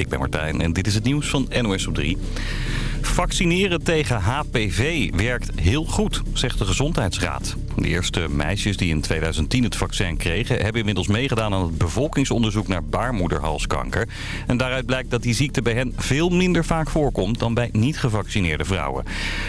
ik ben Martijn en dit is het nieuws van NOS op 3. Vaccineren tegen HPV werkt heel goed, zegt de Gezondheidsraad. De eerste meisjes die in 2010 het vaccin kregen... hebben inmiddels meegedaan aan het bevolkingsonderzoek naar baarmoederhalskanker. En daaruit blijkt dat die ziekte bij hen veel minder vaak voorkomt... dan bij niet-gevaccineerde vrouwen.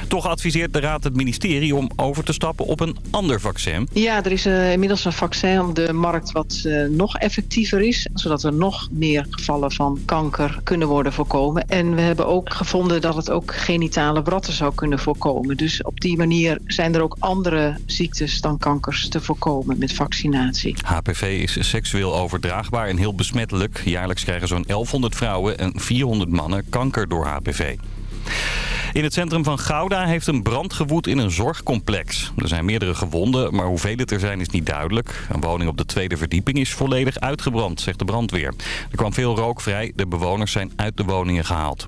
Toch adviseert de Raad het ministerie om over te stappen op een ander vaccin. Ja, er is uh, inmiddels een vaccin op de markt wat uh, nog effectiever is... zodat er nog meer gevallen van kanker kunnen worden voorkomen. En we hebben ook gevonden dat het ook genitale bratten zou kunnen voorkomen. Dus op die manier zijn er ook andere ziektes dan kankers te voorkomen met vaccinatie. HPV is seksueel overdraagbaar en heel besmettelijk. Jaarlijks krijgen zo'n 1100 vrouwen en 400 mannen kanker door HPV. In het centrum van Gouda heeft een brand gewoed in een zorgcomplex. Er zijn meerdere gewonden, maar hoeveel het er zijn is niet duidelijk. Een woning op de tweede verdieping is volledig uitgebrand, zegt de brandweer. Er kwam veel rook vrij, de bewoners zijn uit de woningen gehaald.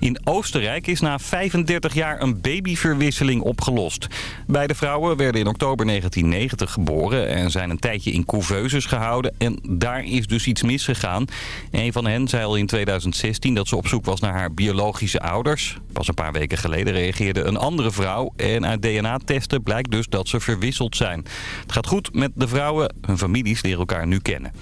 In Oostenrijk is na 35 jaar een babyverwisseling opgelost. Beide vrouwen werden in oktober 1990 geboren en zijn een tijdje in couveuses gehouden. En daar is dus iets misgegaan. Een van hen zei al in 2016 dat ze op zoek was naar haar biologische ouders. Pas een paar weken geleden reageerde een andere vrouw en uit DNA-testen blijkt dus dat ze verwisseld zijn. Het gaat goed met de vrouwen, hun families leren elkaar nu kennen.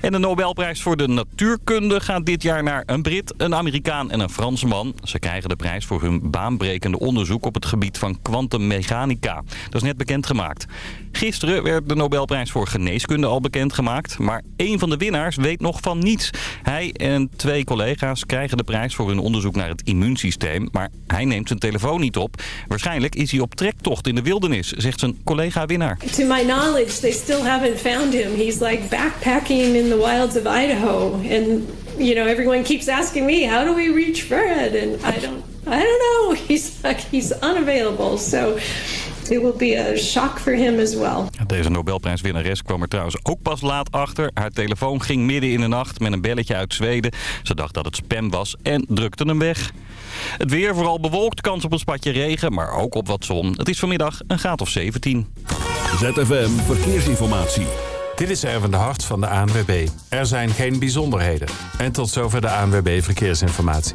En de Nobelprijs voor de natuurkunde gaat dit jaar naar een Brit, een Amerikaan en een Fransman. Ze krijgen de prijs voor hun baanbrekende onderzoek op het gebied van kwantummechanica. Dat is net bekendgemaakt. Gisteren werd de Nobelprijs voor geneeskunde al bekendgemaakt. Maar één van de winnaars weet nog van niets. Hij en twee collega's krijgen de prijs voor hun onderzoek naar het immuunsysteem. Maar hij neemt zijn telefoon niet op. Waarschijnlijk is hij op trektocht in de wildernis, zegt zijn collega-winnaar. To my knowledge, they still haven't found him. He's like backpacking in the wilds of Idaho. And, you know, everyone keeps asking me, how do we reach Fred? And I don't, I don't know. He's like, he's unavailable. So... It will be a shock for him as well. Deze Nobelprijswinnares kwam er trouwens ook pas laat achter. Haar telefoon ging midden in de nacht met een belletje uit Zweden. Ze dacht dat het spam was en drukte hem weg. Het weer vooral bewolkt, kans op een spatje regen, maar ook op wat zon. Het is vanmiddag een graad of 17. ZFM Verkeersinformatie. Dit is Erwin de Hart van de ANWB. Er zijn geen bijzonderheden. En tot zover de ANWB Verkeersinformatie.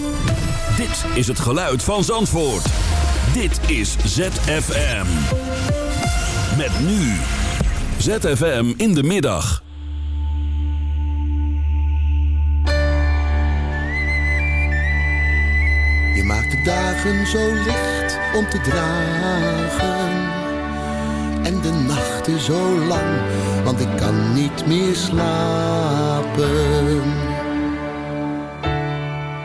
Dit is het geluid van Zandvoort. Dit is ZFM. Met nu. ZFM in de middag. Je maakt de dagen zo licht om te dragen. En de nachten zo lang, want ik kan niet meer slapen.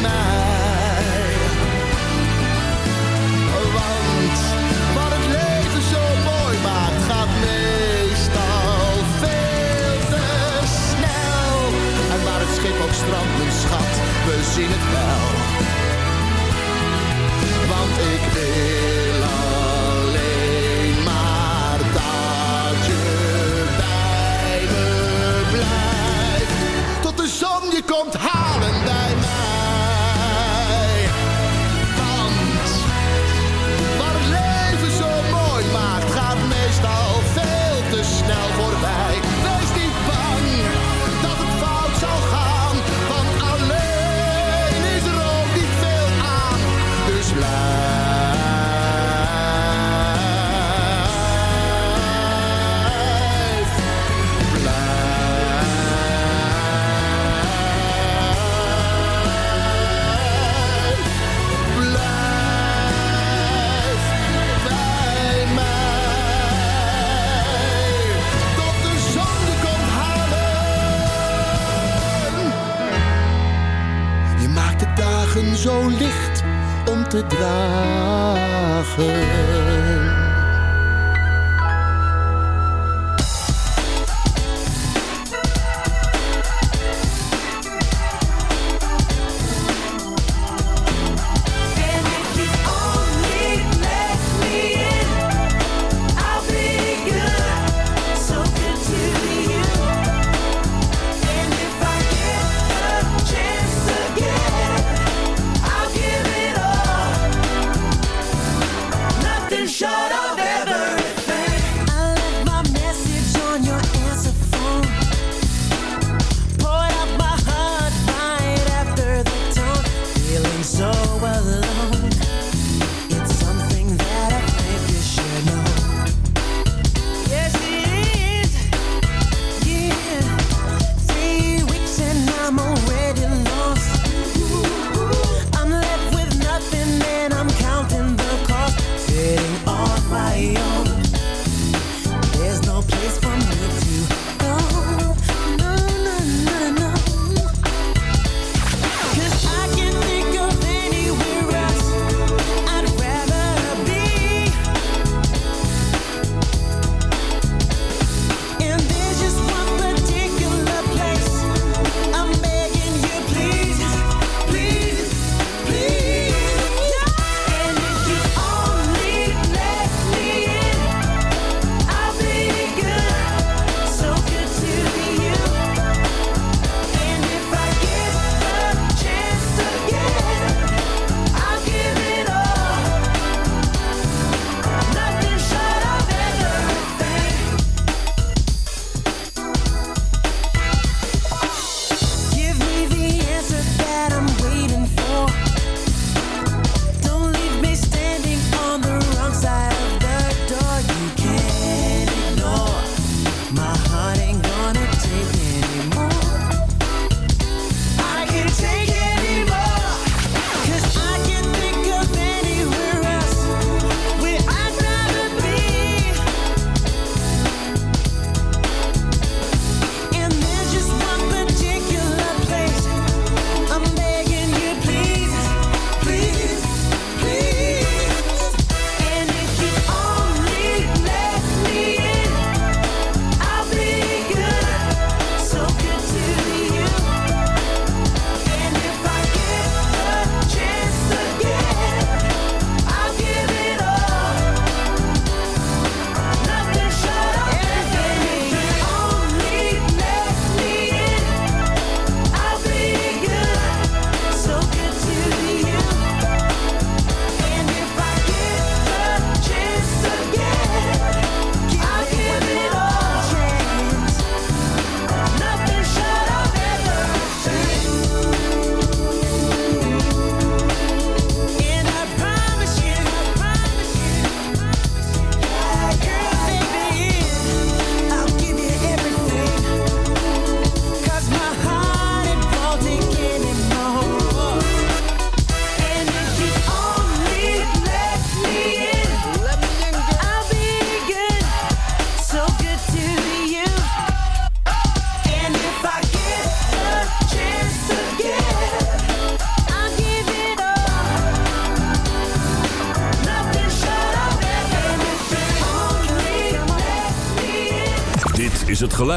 mij. Want wat het leven zo mooi maakt, gaat meestal veel te snel. En waar het schip ook strandt, schat, we zien het wel. Want ik wil alleen maar dat je bij me blijft. Tot de zon je komt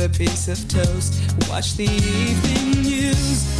have a piece of toast, watch the evening news.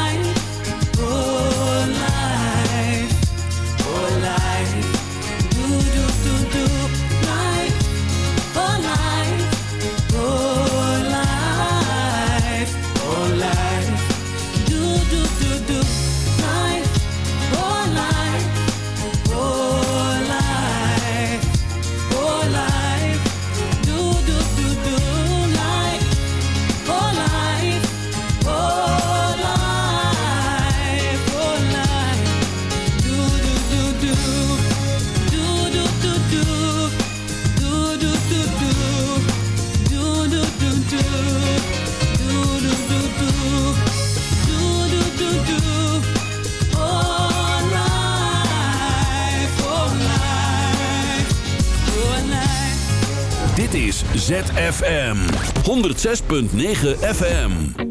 ZFM. 106.9 FM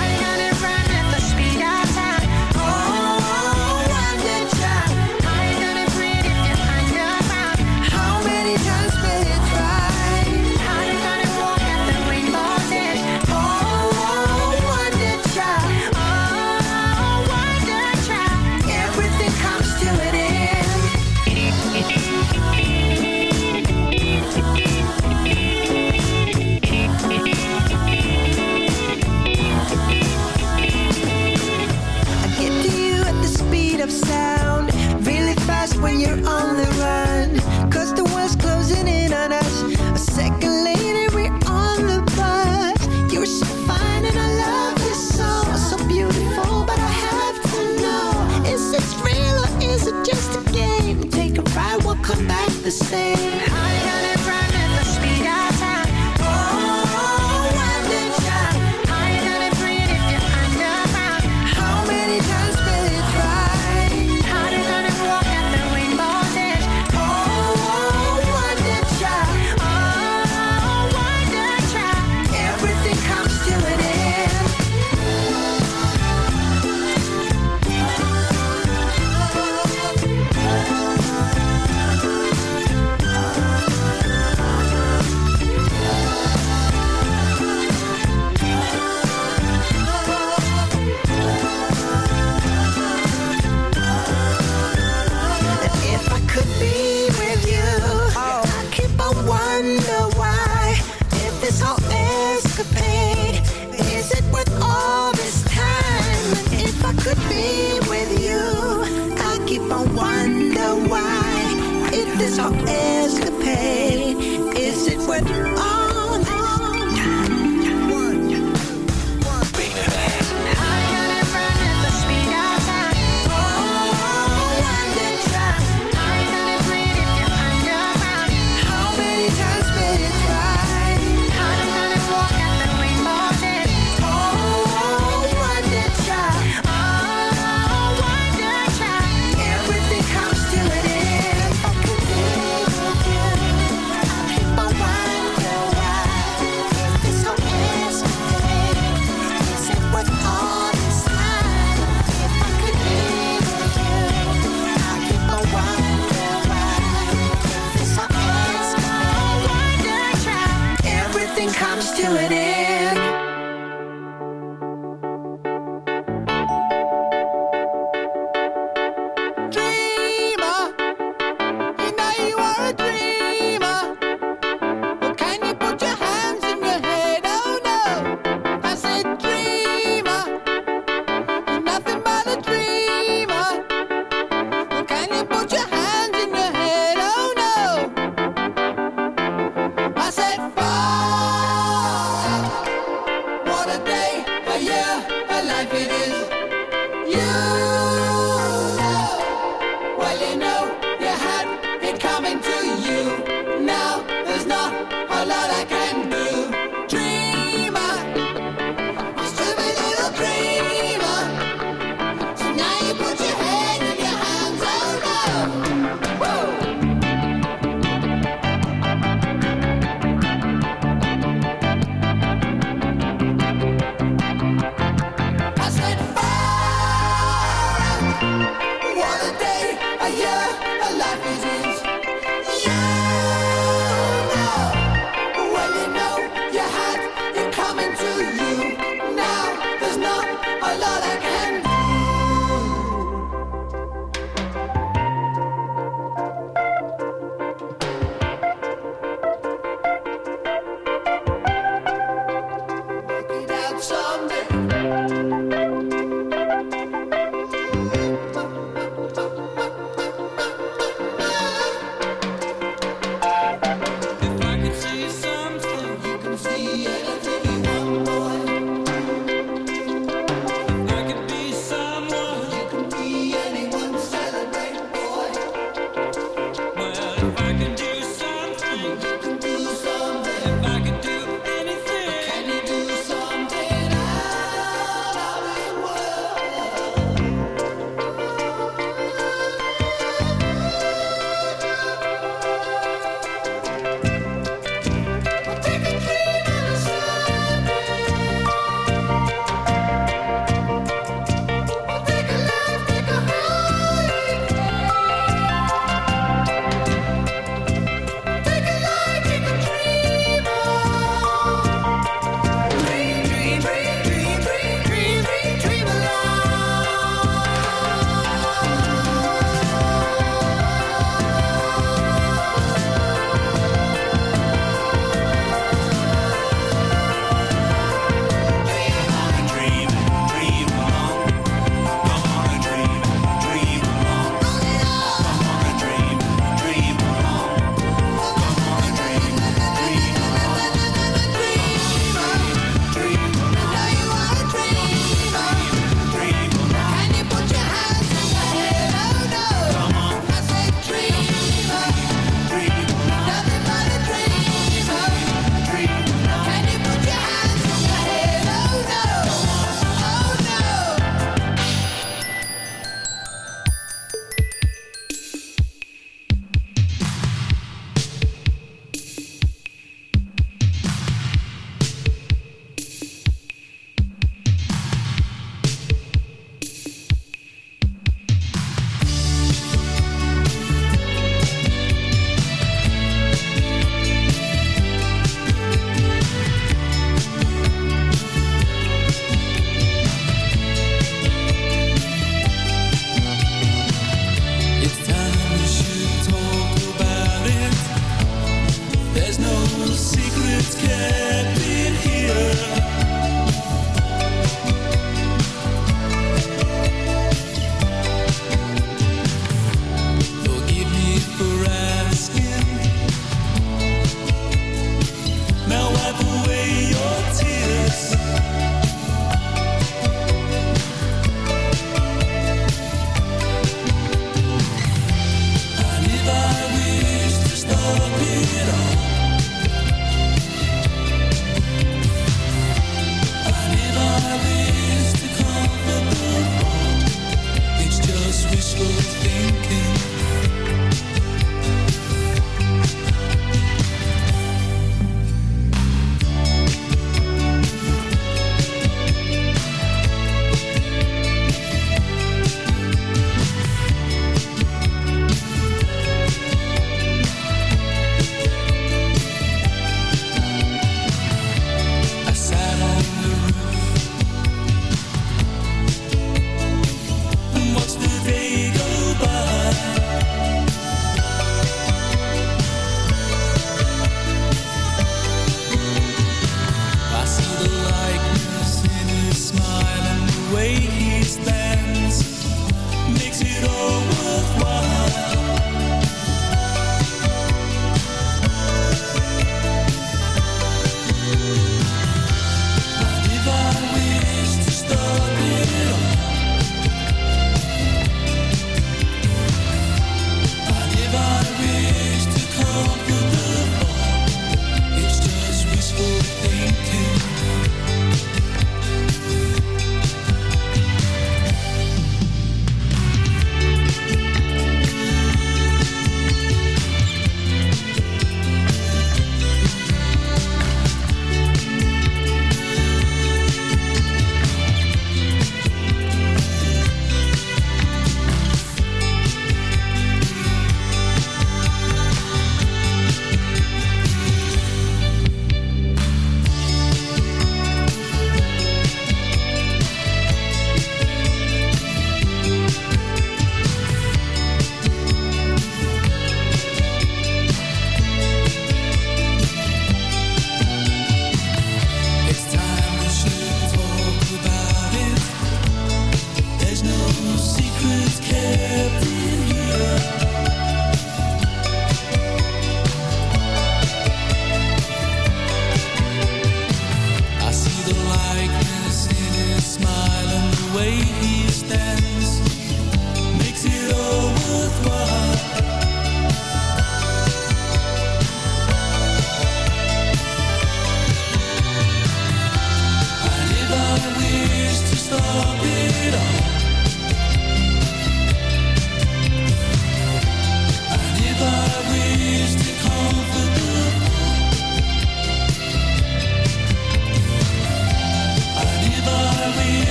the same